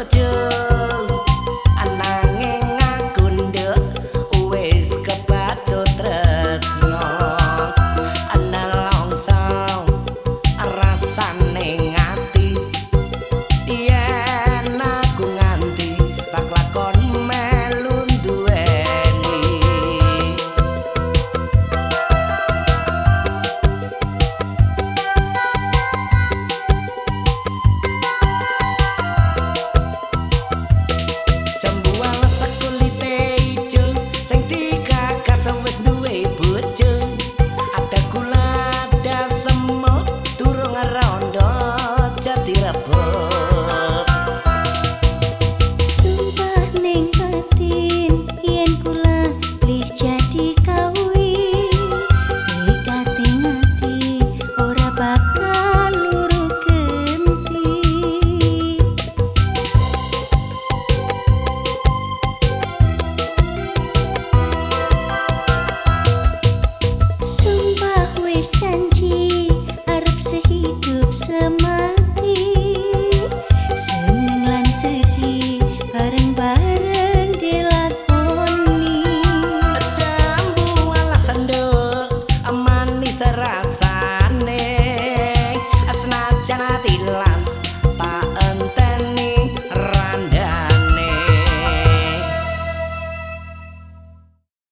what you